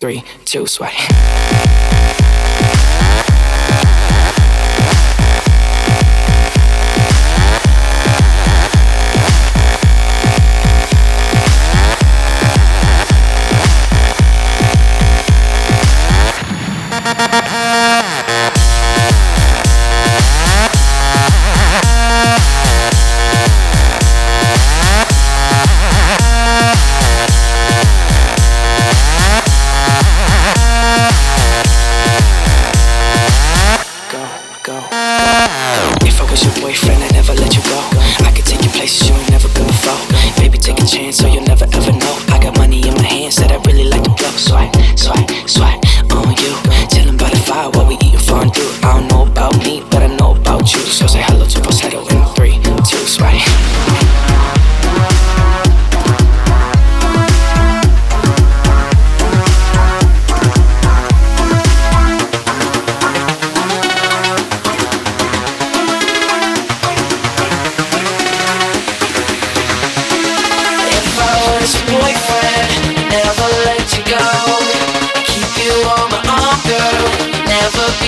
Three, two, sway.